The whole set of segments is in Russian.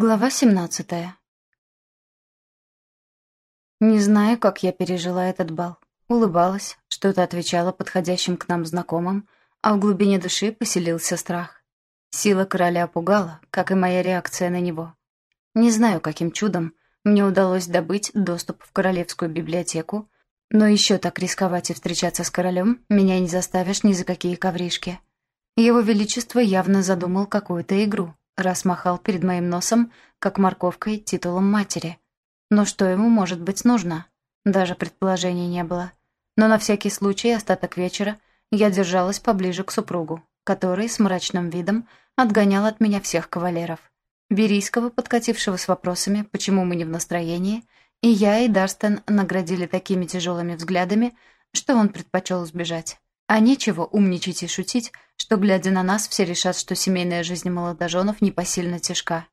Глава семнадцатая. Не знаю, как я пережила этот бал. Улыбалась, что-то отвечала подходящим к нам знакомым, а в глубине души поселился страх. Сила короля пугала, как и моя реакция на него. Не знаю, каким чудом мне удалось добыть доступ в королевскую библиотеку, но еще так рисковать и встречаться с королем меня не заставишь ни за какие ковришки. Его Величество явно задумал какую-то игру, раз махал перед моим носом, как морковкой, титулом матери. Но что ему может быть нужно? Даже предположений не было. Но на всякий случай остаток вечера я держалась поближе к супругу, который с мрачным видом отгонял от меня всех кавалеров. Берийского, подкатившего с вопросами, почему мы не в настроении, и я, и Дарстен наградили такими тяжелыми взглядами, что он предпочел сбежать. А нечего умничать и шутить, что, глядя на нас, все решат, что семейная жизнь молодоженов непосильно тяжка.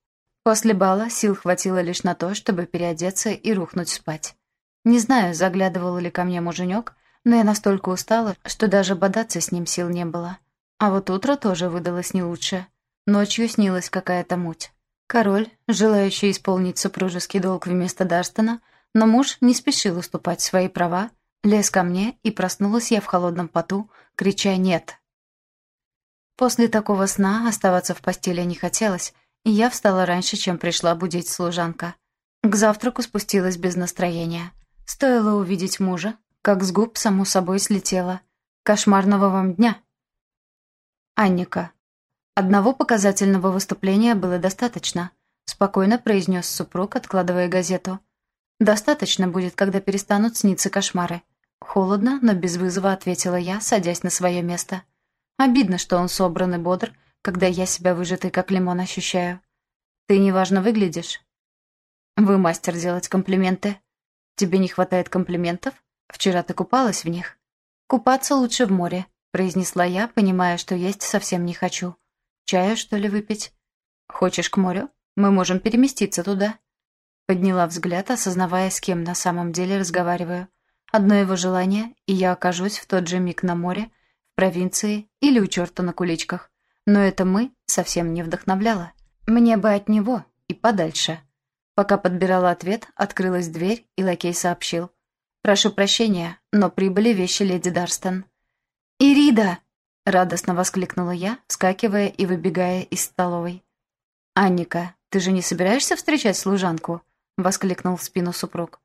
После бала сил хватило лишь на то, чтобы переодеться и рухнуть спать. Не знаю, заглядывал ли ко мне муженек, но я настолько устала, что даже бодаться с ним сил не было. А вот утро тоже выдалось не лучше. Ночью снилась какая-то муть. Король, желающий исполнить супружеский долг вместо Дарстона, но муж не спешил уступать свои права, Лез ко мне, и проснулась я в холодном поту, крича «нет». После такого сна оставаться в постели не хотелось, и я встала раньше, чем пришла будить служанка. К завтраку спустилась без настроения. Стоило увидеть мужа, как с губ само собой слетело. «Кошмарного вам дня!» Анника. Одного показательного выступления было достаточно, спокойно произнес супруг, откладывая газету. Достаточно будет, когда перестанут сниться кошмары. Холодно, но без вызова ответила я, садясь на свое место. Обидно, что он собран и бодр, когда я себя выжатой как лимон ощущаю. Ты неважно выглядишь. Вы мастер делать комплименты. Тебе не хватает комплиментов? Вчера ты купалась в них. Купаться лучше в море, произнесла я, понимая, что есть совсем не хочу. Чаю, что ли, выпить? Хочешь к морю? Мы можем переместиться туда. Подняла взгляд, осознавая, с кем на самом деле разговариваю. Одно его желание, и я окажусь в тот же миг на море, в провинции или у черта на куличках. Но это «мы» совсем не вдохновляло. Мне бы от него и подальше. Пока подбирала ответ, открылась дверь, и лакей сообщил. «Прошу прощения, но прибыли вещи леди Дарстон». «Ирида!» — радостно воскликнула я, вскакивая и выбегая из столовой. «Анника, ты же не собираешься встречать служанку?» — воскликнул в спину супруг.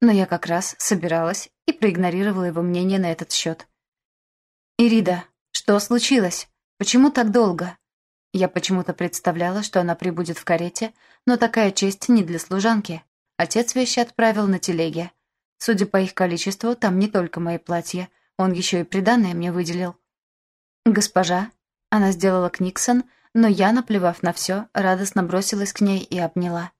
Но я как раз собиралась и проигнорировала его мнение на этот счет. «Ирида, что случилось? Почему так долго?» Я почему-то представляла, что она прибудет в карете, но такая честь не для служанки. Отец вещи отправил на телеге. Судя по их количеству, там не только мои платья, он еще и приданное мне выделил. «Госпожа», — она сделала Книксон, но я, наплевав на все, радостно бросилась к ней и обняла.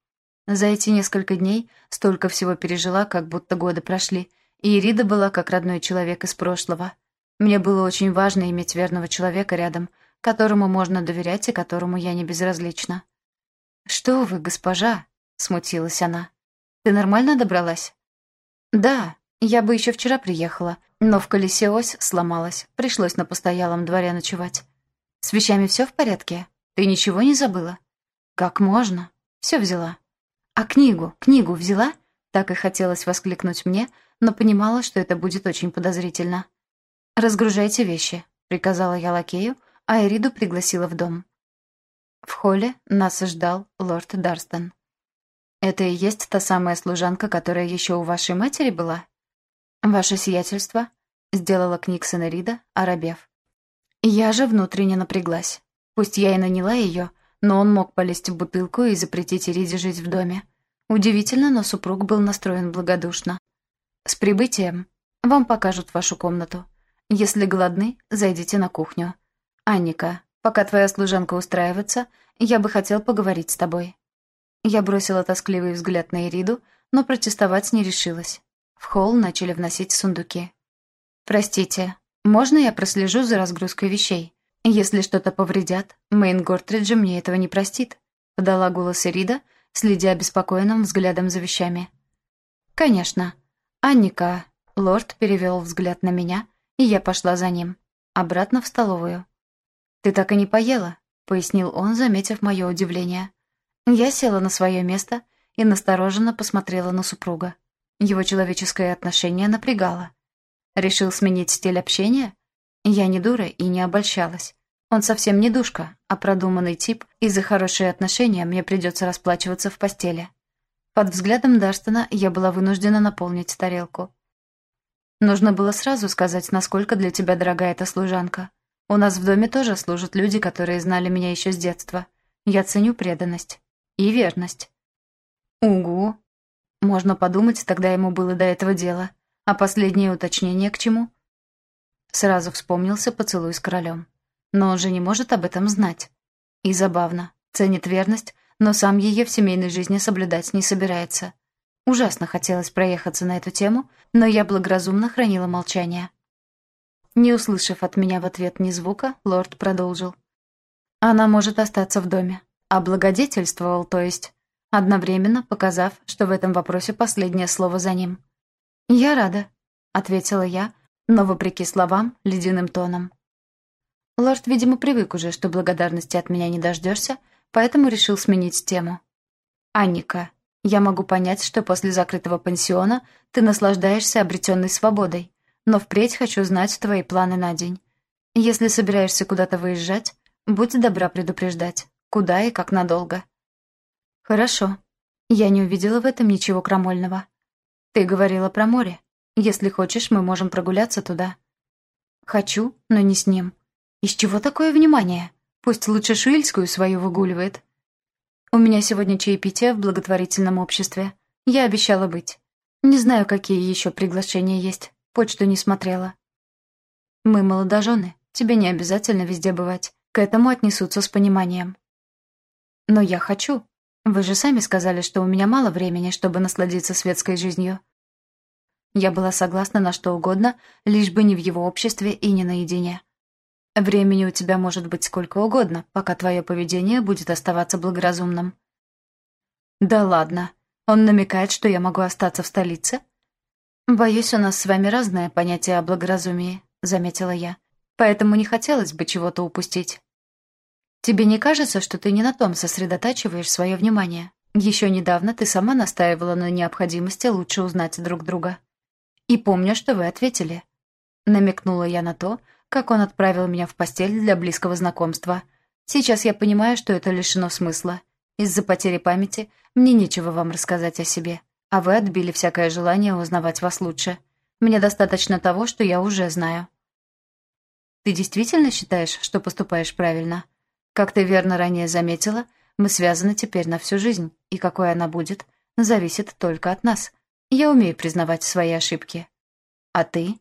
За эти несколько дней столько всего пережила, как будто годы прошли, и Ирида была как родной человек из прошлого. Мне было очень важно иметь верного человека рядом, которому можно доверять и которому я не безразлична. «Что вы, госпожа?» — смутилась она. «Ты нормально добралась?» «Да, я бы еще вчера приехала, но в колесе ось сломалась, пришлось на постоялом дворе ночевать. С вещами все в порядке? Ты ничего не забыла?» «Как можно? Все взяла». «А книгу, книгу взяла?» Так и хотелось воскликнуть мне, но понимала, что это будет очень подозрительно. «Разгружайте вещи», — приказала я лакею, а Эриду пригласила в дом. В холле нас ждал лорд Дарстон. «Это и есть та самая служанка, которая еще у вашей матери была?» «Ваше сиятельство», — сделала Книксон Эрида, оробев. Я же внутренне напряглась. Пусть я и наняла ее, но он мог полезть в бутылку и запретить Ириде жить в доме. Удивительно, но супруг был настроен благодушно. «С прибытием. Вам покажут вашу комнату. Если голодны, зайдите на кухню. Анника, пока твоя служанка устраивается, я бы хотел поговорить с тобой». Я бросила тоскливый взгляд на Ириду, но протестовать не решилась. В холл начали вносить сундуки. «Простите, можно я прослежу за разгрузкой вещей?» «Если что-то повредят, Мэйн Гортриджи мне этого не простит», — подала голос Ирида, следя обеспокоенным взглядом за вещами. «Конечно. Анника...» — лорд перевел взгляд на меня, и я пошла за ним. Обратно в столовую. «Ты так и не поела», — пояснил он, заметив мое удивление. Я села на свое место и настороженно посмотрела на супруга. Его человеческое отношение напрягало. Решил сменить стиль общения? Я не дура и не обольщалась. Он совсем не душка, а продуманный тип, и за хорошие отношения мне придется расплачиваться в постели. Под взглядом Дарстона я была вынуждена наполнить тарелку. Нужно было сразу сказать, насколько для тебя дорога эта служанка. У нас в доме тоже служат люди, которые знали меня еще с детства. Я ценю преданность. И верность. Угу. Можно подумать, тогда ему было до этого дела. А последнее уточнение к чему? Сразу вспомнился поцелуй с королем. Но он же не может об этом знать. И забавно. Ценит верность, но сам ее в семейной жизни соблюдать не собирается. Ужасно хотелось проехаться на эту тему, но я благоразумно хранила молчание. Не услышав от меня в ответ ни звука, лорд продолжил. Она может остаться в доме. Облагодетельствовал, то есть, одновременно показав, что в этом вопросе последнее слово за ним. «Я рада», — ответила я, но, вопреки словам, ледяным тоном. Лорд, видимо, привык уже, что благодарности от меня не дождешься, поэтому решил сменить тему. «Анника, я могу понять, что после закрытого пансиона ты наслаждаешься обретенной свободой, но впредь хочу знать твои планы на день. Если собираешься куда-то выезжать, будь добра предупреждать, куда и как надолго». «Хорошо. Я не увидела в этом ничего крамольного. Ты говорила про море. Если хочешь, мы можем прогуляться туда». «Хочу, но не с ним. Из чего такое внимание?» Пусть лучше Шуильскую свою выгуливает. У меня сегодня чаепитие в благотворительном обществе. Я обещала быть. Не знаю, какие еще приглашения есть. Почту не смотрела. Мы молодожены. Тебе не обязательно везде бывать. К этому отнесутся с пониманием. Но я хочу. Вы же сами сказали, что у меня мало времени, чтобы насладиться светской жизнью. Я была согласна на что угодно, лишь бы не в его обществе и не наедине. Времени у тебя может быть сколько угодно, пока твое поведение будет оставаться благоразумным. Да ладно. Он намекает, что я могу остаться в столице? Боюсь, у нас с вами разное понятие о благоразумии, заметила я. Поэтому не хотелось бы чего-то упустить. Тебе не кажется, что ты не на том сосредотачиваешь свое внимание? Еще недавно ты сама настаивала на необходимости лучше узнать друг друга. И помню, что вы ответили. Намекнула я на то, как он отправил меня в постель для близкого знакомства. Сейчас я понимаю, что это лишено смысла. Из-за потери памяти мне нечего вам рассказать о себе, а вы отбили всякое желание узнавать вас лучше. Мне достаточно того, что я уже знаю. Ты действительно считаешь, что поступаешь правильно? Как ты верно ранее заметила, мы связаны теперь на всю жизнь, и какой она будет, зависит только от нас. Я умею признавать свои ошибки. А ты?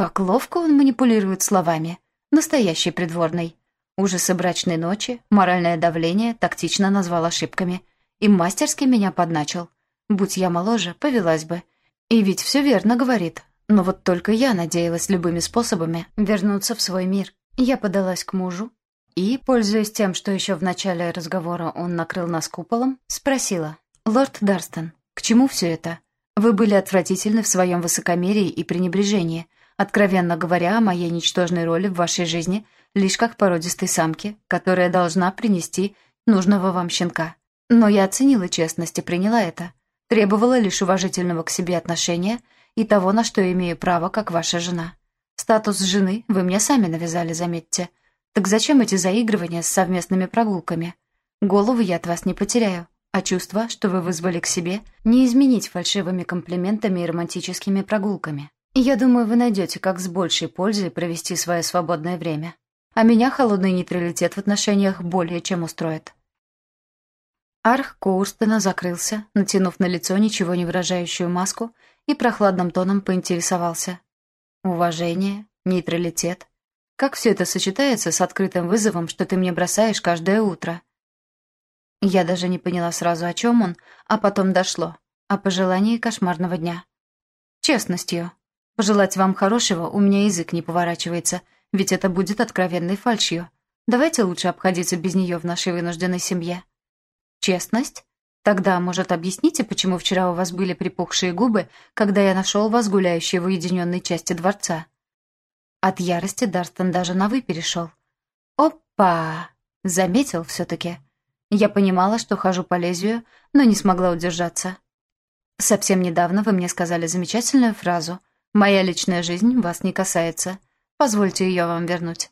Как ловко он манипулирует словами. Настоящий придворный. Ужасы брачной ночи, моральное давление тактично назвал ошибками. И мастерски меня подначил. Будь я моложе, повелась бы. И ведь все верно говорит. Но вот только я надеялась любыми способами вернуться в свой мир. Я подалась к мужу и, пользуясь тем, что еще в начале разговора он накрыл нас куполом, спросила. «Лорд Дарстон, к чему все это? Вы были отвратительны в своем высокомерии и пренебрежении, откровенно говоря о моей ничтожной роли в вашей жизни лишь как породистой самки, которая должна принести нужного вам щенка. Но я оценила честность и приняла это. Требовала лишь уважительного к себе отношения и того, на что имею право, как ваша жена. Статус жены вы мне сами навязали, заметьте. Так зачем эти заигрывания с совместными прогулками? Голову я от вас не потеряю, а чувство, что вы вызвали к себе, не изменить фальшивыми комплиментами и романтическими прогулками. Я думаю, вы найдете, как с большей пользой провести свое свободное время. А меня холодный нейтралитет в отношениях более чем устроит. Арх Коурстена закрылся, натянув на лицо ничего не выражающую маску, и прохладным тоном поинтересовался. Уважение, нейтралитет. Как все это сочетается с открытым вызовом, что ты мне бросаешь каждое утро? Я даже не поняла сразу, о чем он, а потом дошло. О пожелании кошмарного дня. Честностью. Пожелать вам хорошего у меня язык не поворачивается, ведь это будет откровенной фальшью. Давайте лучше обходиться без нее в нашей вынужденной семье. Честность? Тогда, может, объясните, почему вчера у вас были припухшие губы, когда я нашел вас гуляющей в уединенной части дворца? От ярости Дарстон даже на «вы» перешел. «Опа!» Заметил все-таки. Я понимала, что хожу по лезвию, но не смогла удержаться. Совсем недавно вы мне сказали замечательную фразу «Моя личная жизнь вас не касается. Позвольте ее вам вернуть».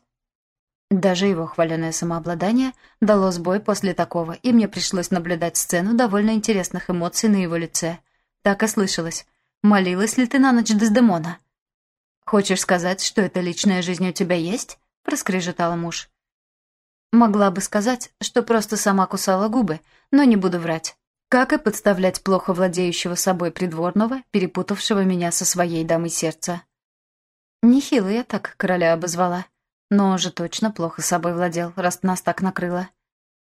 Даже его хваленое самообладание дало сбой после такого, и мне пришлось наблюдать сцену довольно интересных эмоций на его лице. Так и слышалось. «Молилась ли ты на ночь Дездемона?» «Хочешь сказать, что эта личная жизнь у тебя есть?» — проскрежетал муж. Могла бы сказать, что просто сама кусала губы, но не буду врать. Как и подставлять плохо владеющего собой придворного, перепутавшего меня со своей дамой сердца. Нехило я так короля обозвала. Но он же точно плохо собой владел, раз нас так накрыло.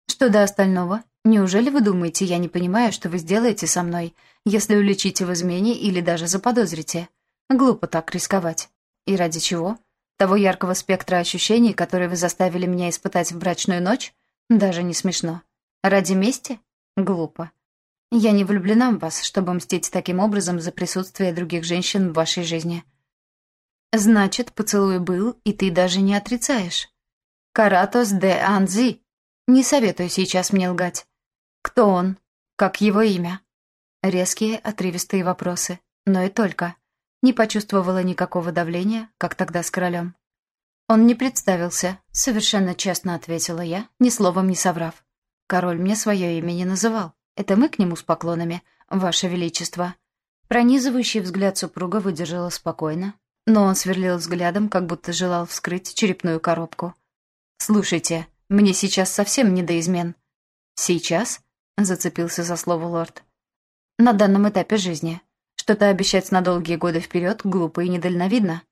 Что до остального, неужели вы думаете, я не понимаю, что вы сделаете со мной, если уличите в измене или даже заподозрите? Глупо так рисковать. И ради чего? Того яркого спектра ощущений, которые вы заставили меня испытать в брачную ночь? Даже не смешно. Ради мести? Глупо. Я не влюблена в вас, чтобы мстить таким образом за присутствие других женщин в вашей жизни. Значит, поцелуй был, и ты даже не отрицаешь. Каратос де Анзи. Не советую сейчас мне лгать. Кто он? Как его имя? Резкие, отрывистые вопросы. Но и только. Не почувствовала никакого давления, как тогда с королем. Он не представился, совершенно честно ответила я, ни словом не соврав. Король мне свое имя не называл. Это мы к нему с поклонами, ваше величество. Пронизывающий взгляд супруга выдержала спокойно, но он сверлил взглядом, как будто желал вскрыть черепную коробку. «Слушайте, мне сейчас совсем не до измен». «Сейчас?» — зацепился за слово лорд. «На данном этапе жизни. Что-то обещать на долгие годы вперед глупо и недальновидно.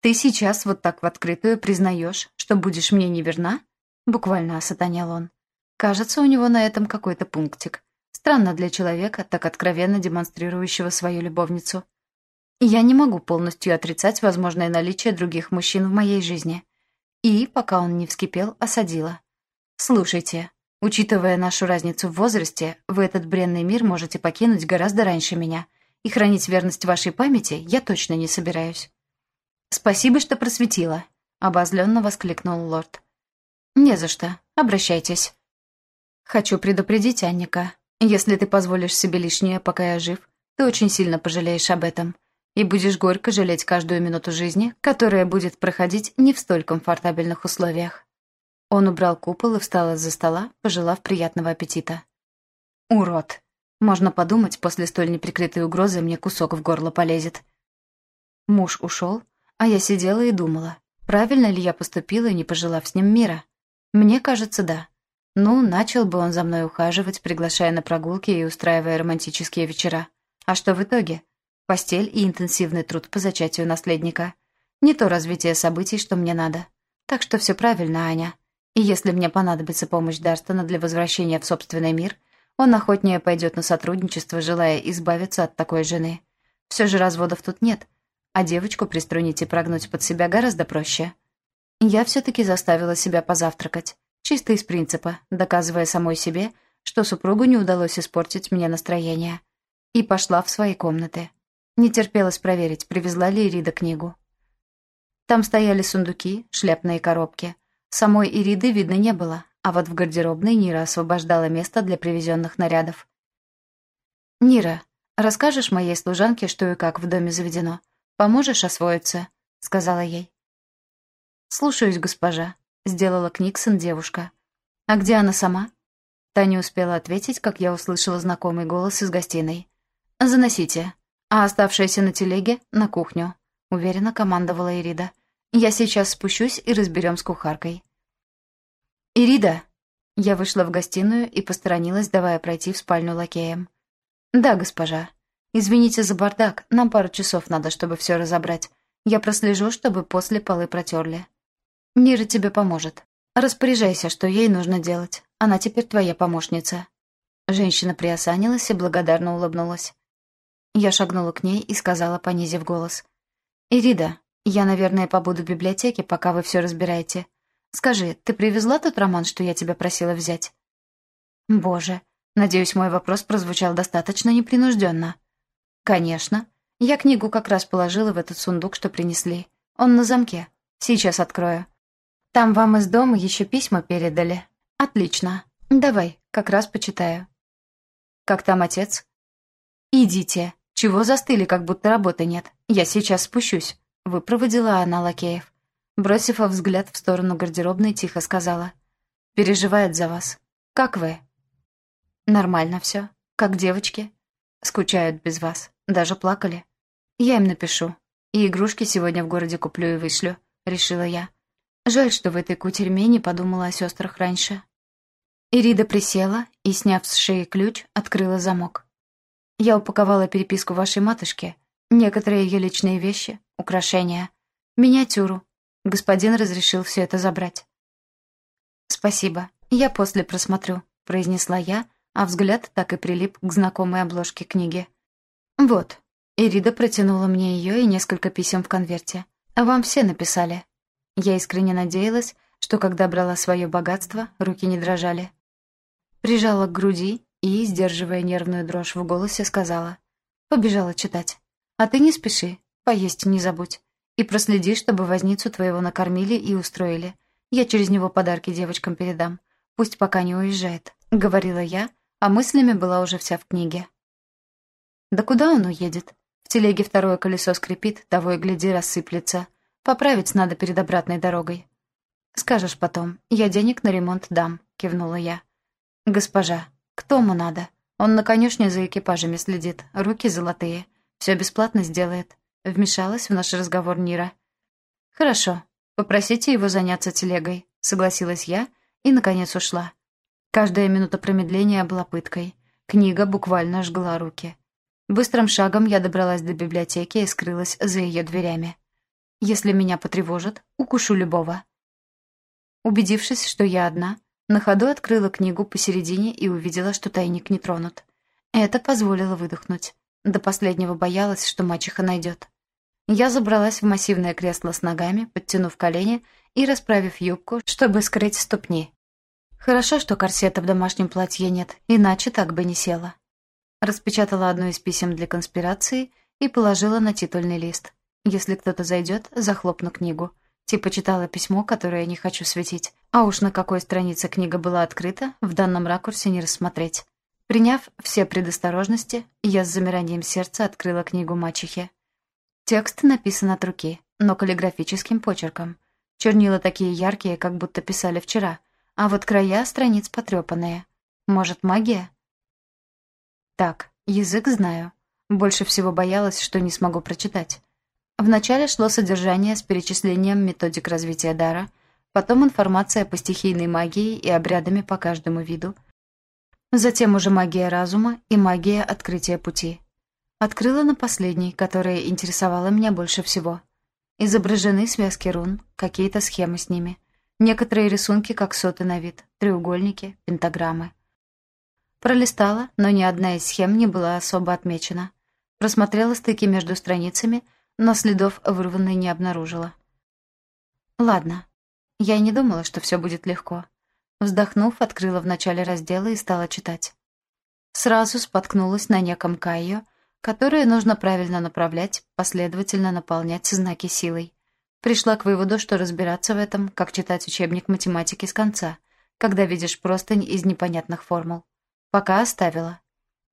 Ты сейчас вот так в открытую признаешь, что будешь мне неверна? Буквально осатанял он. Кажется, у него на этом какой-то пунктик. Странно для человека, так откровенно демонстрирующего свою любовницу. Я не могу полностью отрицать возможное наличие других мужчин в моей жизни. И, пока он не вскипел, осадила. «Слушайте, учитывая нашу разницу в возрасте, вы этот бренный мир можете покинуть гораздо раньше меня, и хранить верность вашей памяти я точно не собираюсь». «Спасибо, что просветила», — обозленно воскликнул лорд. «Не за что. Обращайтесь». «Хочу предупредить, Анника. Если ты позволишь себе лишнее, пока я жив, ты очень сильно пожалеешь об этом и будешь горько жалеть каждую минуту жизни, которая будет проходить не в столь комфортабельных условиях». Он убрал купол и встал из-за стола, пожелав приятного аппетита. «Урод!» Можно подумать, после столь неприкрытой угрозы мне кусок в горло полезет. Муж ушел, а я сидела и думала, правильно ли я поступила, не пожелав с ним мира. Мне кажется, да. Ну, начал бы он за мной ухаживать, приглашая на прогулки и устраивая романтические вечера. А что в итоге? Постель и интенсивный труд по зачатию наследника. Не то развитие событий, что мне надо. Так что все правильно, Аня. И если мне понадобится помощь Дарстона для возвращения в собственный мир, он охотнее пойдет на сотрудничество, желая избавиться от такой жены. Все же разводов тут нет, а девочку приструнить и прогнуть под себя гораздо проще. Я все-таки заставила себя позавтракать, чисто из принципа, доказывая самой себе, что супругу не удалось испортить мне настроение. И пошла в свои комнаты. Не терпелось проверить, привезла ли Ирида книгу. Там стояли сундуки, шляпные коробки. Самой Ириды видно не было, а вот в гардеробной Нира освобождала место для привезенных нарядов. «Нира, расскажешь моей служанке, что и как в доме заведено? Поможешь освоиться?» — сказала ей. «Слушаюсь, госпожа», — сделала Книксон девушка. «А где она сама?» Та не успела ответить, как я услышала знакомый голос из гостиной. «Заносите. А оставшаяся на телеге — на кухню», — уверенно командовала Ирида. «Я сейчас спущусь и разберем с кухаркой». «Ирида!» Я вышла в гостиную и посторонилась, давая пройти в спальню лакеям. «Да, госпожа. Извините за бардак, нам пару часов надо, чтобы все разобрать. Я прослежу, чтобы после полы протерли. Нира тебе поможет. Распоряжайся, что ей нужно делать. Она теперь твоя помощница». Женщина приосанилась и благодарно улыбнулась. Я шагнула к ней и сказала, понизив голос. «Ирида, я, наверное, побуду в библиотеке, пока вы все разбираете. Скажи, ты привезла тот роман, что я тебя просила взять?» «Боже, надеюсь, мой вопрос прозвучал достаточно непринужденно». «Конечно. Я книгу как раз положила в этот сундук, что принесли. Он на замке. Сейчас открою. Там вам из дома еще письма передали. Отлично. «Давай, как раз почитаю». «Как там отец?» «Идите. Чего застыли, как будто работы нет? Я сейчас спущусь», — выпроводила она лакеев. Бросив взгляд в сторону гардеробной, тихо сказала. «Переживает за вас. Как вы?» «Нормально все. Как девочки. Скучают без вас. Даже плакали. Я им напишу. И игрушки сегодня в городе куплю и вышлю», — решила я. Жаль, что в этой кутерьме не подумала о сестрах раньше. Ирида присела и, сняв с шеи ключ, открыла замок. «Я упаковала переписку вашей матушки, некоторые ее личные вещи, украшения, миниатюру, Господин разрешил все это забрать. «Спасибо. Я после просмотрю», — произнесла я, а взгляд так и прилип к знакомой обложке книги. «Вот». Ирида протянула мне ее и несколько писем в конверте. «А вам все написали». Я искренне надеялась, что когда брала свое богатство, руки не дрожали. Прижала к груди и, сдерживая нервную дрожь в голосе, сказала. Побежала читать. «А ты не спеши, поесть не забудь. И проследи, чтобы возницу твоего накормили и устроили. Я через него подарки девочкам передам. Пусть пока не уезжает», — говорила я, а мыслями была уже вся в книге. «Да куда он уедет? В телеге второе колесо скрипит, того и гляди рассыплется. Поправить надо перед обратной дорогой». «Скажешь потом, я денег на ремонт дам», — кивнула я. «Госпожа, кто ему надо? Он на конюшне за экипажами следит, руки золотые. Все бесплатно сделает. Вмешалась в наш разговор Нира. «Хорошо. Попросите его заняться телегой», — согласилась я и, наконец, ушла. Каждая минута промедления была пыткой. Книга буквально жгла руки. Быстрым шагом я добралась до библиотеки и скрылась за ее дверями. Если меня потревожат, укушу любого. Убедившись, что я одна, на ходу открыла книгу посередине и увидела, что тайник не тронут. Это позволило выдохнуть. До последнего боялась, что мачеха найдет. Я забралась в массивное кресло с ногами, подтянув колени и расправив юбку, чтобы скрыть ступни. Хорошо, что корсета в домашнем платье нет, иначе так бы не села. Распечатала одно из писем для конспирации и положила на титульный лист. Если кто-то зайдет, захлопну книгу. Типа читала письмо, которое не хочу светить. А уж на какой странице книга была открыта, в данном ракурсе не рассмотреть. Приняв все предосторожности, я с замиранием сердца открыла книгу мачехи. Текст написан от руки, но каллиграфическим почерком. Чернила такие яркие, как будто писали вчера, а вот края страниц потрепанные. Может, магия? Так, язык знаю. Больше всего боялась, что не смогу прочитать. Вначале шло содержание с перечислением методик развития дара, потом информация по стихийной магии и обрядами по каждому виду, затем уже магия разума и магия открытия пути. Открыла на последней, которая интересовала меня больше всего. Изображены связки рун, какие-то схемы с ними. Некоторые рисунки как соты на вид, треугольники, пентаграммы. Пролистала, но ни одна из схем не была особо отмечена. Просмотрела стыки между страницами, но следов вырванной не обнаружила. Ладно. Я и не думала, что все будет легко. Вздохнув, открыла в начале раздела и стала читать. Сразу споткнулась на неком Кайо, которые нужно правильно направлять, последовательно наполнять знаки силой. Пришла к выводу, что разбираться в этом, как читать учебник математики с конца, когда видишь простынь из непонятных формул. Пока оставила.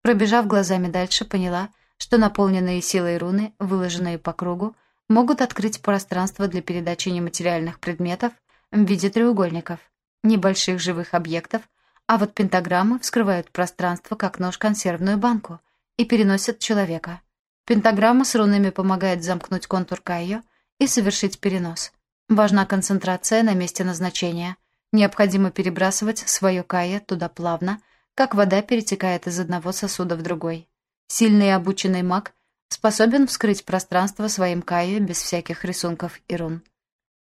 Пробежав глазами дальше, поняла, что наполненные силой руны, выложенные по кругу, могут открыть пространство для передачи нематериальных предметов в виде треугольников, небольших живых объектов, а вот пентаграммы вскрывают пространство, как нож консервную банку — и переносят человека. Пентаграмма с рунами помогает замкнуть контур Кайо и совершить перенос. Важна концентрация на месте назначения. Необходимо перебрасывать свое Кайо туда плавно, как вода перетекает из одного сосуда в другой. Сильный и обученный маг способен вскрыть пространство своим Кайо без всяких рисунков и рун.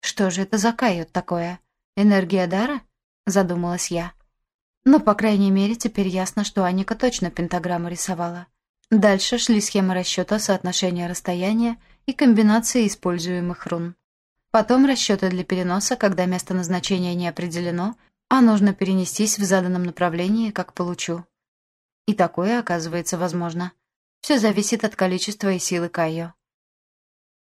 «Что же это за Кайо такое? Энергия дара?» — задумалась я. Но, по крайней мере, теперь ясно, что Аника точно пентаграмму рисовала. Дальше шли схемы расчета соотношения расстояния и комбинации используемых рун. Потом расчеты для переноса, когда место назначения не определено, а нужно перенестись в заданном направлении, как получу. И такое, оказывается, возможно. Все зависит от количества и силы Кайо.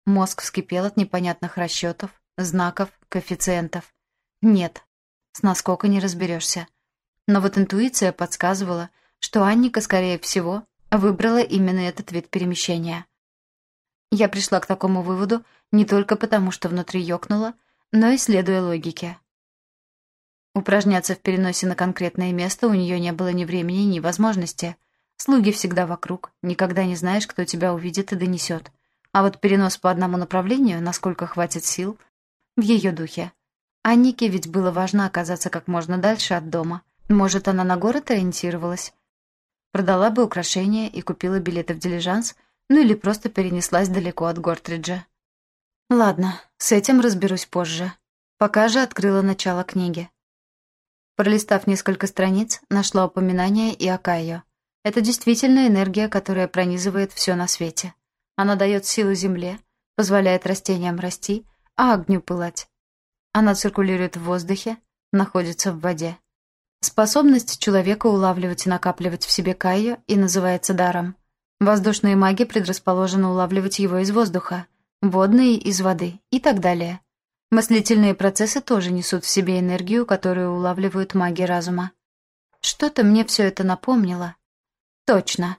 Мозг вскипел от непонятных расчетов, знаков, коэффициентов. Нет, с наскока не разберешься. Но вот интуиция подсказывала, что Анника, скорее всего, выбрала именно этот вид перемещения. Я пришла к такому выводу не только потому, что внутри ёкнуло, но и следуя логике. Упражняться в переносе на конкретное место у нее не было ни времени, ни возможности. Слуги всегда вокруг, никогда не знаешь, кто тебя увидит и донесет. А вот перенос по одному направлению, насколько хватит сил, в ее духе. Аннике ведь было важно оказаться как можно дальше от дома. Может, она на город ориентировалась? Продала бы украшения и купила билеты в дилижанс, ну или просто перенеслась далеко от Гортриджа. Ладно, с этим разберусь позже. Пока же открыла начало книги. Пролистав несколько страниц, нашла упоминание и о Кайо. Это действительно энергия, которая пронизывает все на свете. Она дает силу земле, позволяет растениям расти, а огню пылать. Она циркулирует в воздухе, находится в воде. Способность человека улавливать и накапливать в себе кайо и называется даром. Воздушные маги предрасположены улавливать его из воздуха, водные — из воды и так далее. Мыслительные процессы тоже несут в себе энергию, которую улавливают маги разума. Что-то мне все это напомнило. Точно.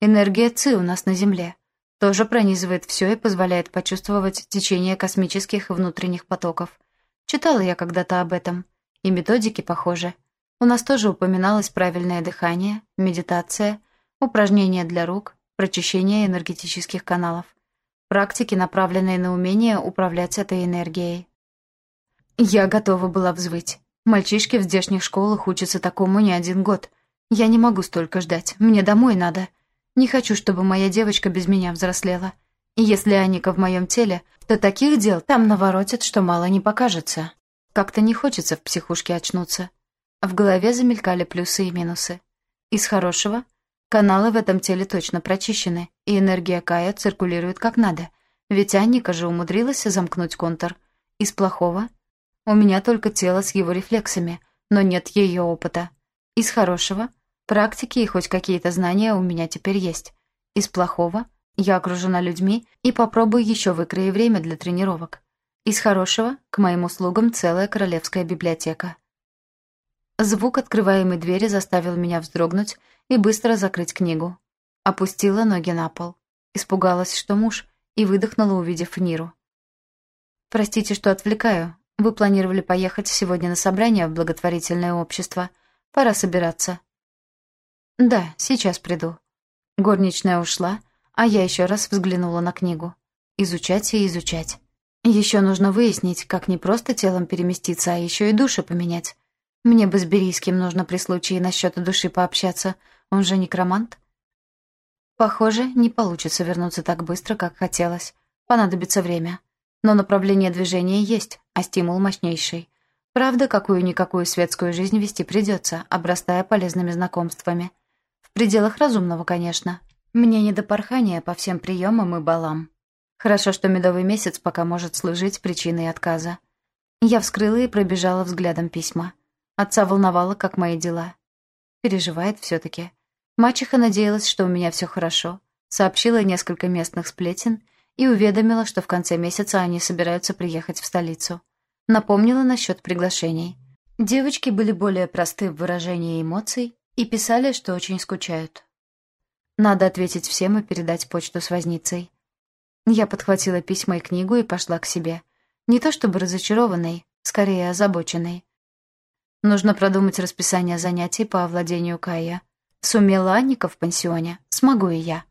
Энергия Ци у нас на Земле. Тоже пронизывает все и позволяет почувствовать течение космических и внутренних потоков. Читала я когда-то об этом. И методики похожи. У нас тоже упоминалось правильное дыхание, медитация, упражнения для рук, прочищение энергетических каналов. Практики, направленные на умение управлять этой энергией. Я готова была взвыть. Мальчишки в здешних школах учатся такому не один год. Я не могу столько ждать. Мне домой надо. Не хочу, чтобы моя девочка без меня взрослела. И если Аника в моем теле, то таких дел там наворотят, что мало не покажется. Как-то не хочется в психушке очнуться. В голове замелькали плюсы и минусы. Из хорошего — каналы в этом теле точно прочищены, и энергия Кая циркулирует как надо, ведь Анника же умудрилась замкнуть контур. Из плохого — у меня только тело с его рефлексами, но нет ее опыта. Из хорошего — практики и хоть какие-то знания у меня теперь есть. Из плохого — я окружена людьми и попробую еще выкроить время для тренировок. Из хорошего к моим услугам целая королевская библиотека. Звук открываемой двери заставил меня вздрогнуть и быстро закрыть книгу. Опустила ноги на пол. Испугалась, что муж, и выдохнула, увидев Ниру. «Простите, что отвлекаю. Вы планировали поехать сегодня на собрание в благотворительное общество. Пора собираться». «Да, сейчас приду». Горничная ушла, а я еще раз взглянула на книгу. Изучать и изучать. Еще нужно выяснить, как не просто телом переместиться, а еще и души поменять. Мне бы с Берийским нужно при случае насчет души пообщаться. Он же некромант. Похоже, не получится вернуться так быстро, как хотелось. Понадобится время. Но направление движения есть, а стимул мощнейший. Правда, какую-никакую светскую жизнь вести придется, обрастая полезными знакомствами. В пределах разумного, конечно. Мне не до порхания по всем приемам и балам. Хорошо, что медовый месяц пока может служить причиной отказа. Я вскрыла и пробежала взглядом письма. Отца волновало, как мои дела. Переживает все-таки. Мачеха надеялась, что у меня все хорошо, сообщила несколько местных сплетен и уведомила, что в конце месяца они собираются приехать в столицу. Напомнила насчет приглашений. Девочки были более просты в выражении эмоций и писали, что очень скучают. Надо ответить всем и передать почту с возницей. Я подхватила письма и книгу и пошла к себе. Не то чтобы разочарованной, скорее озабоченной. Нужно продумать расписание занятий по овладению Кая. Сумела Анника в пансионе, смогу и я.